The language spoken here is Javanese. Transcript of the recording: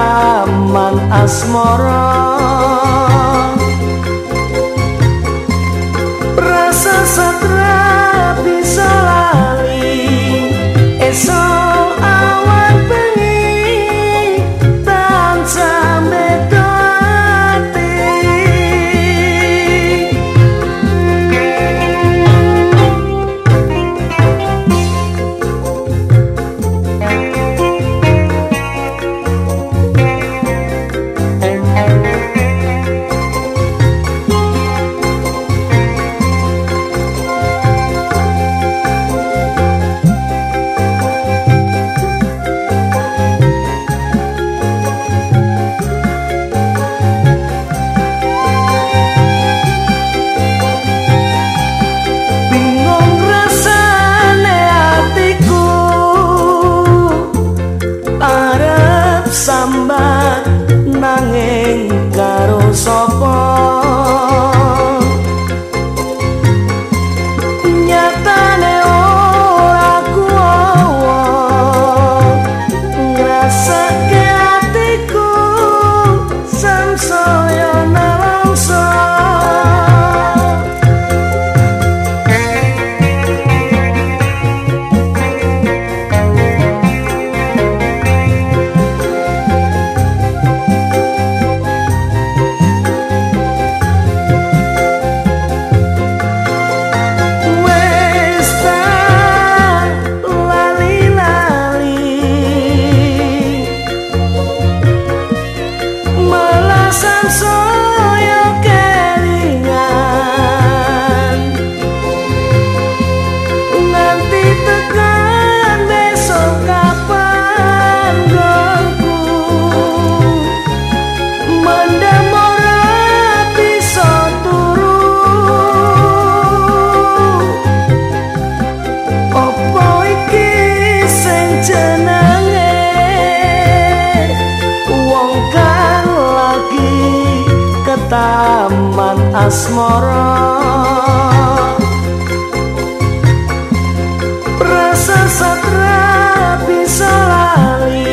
aman asmara. Roman Asmara. Rasa satra bisa lali.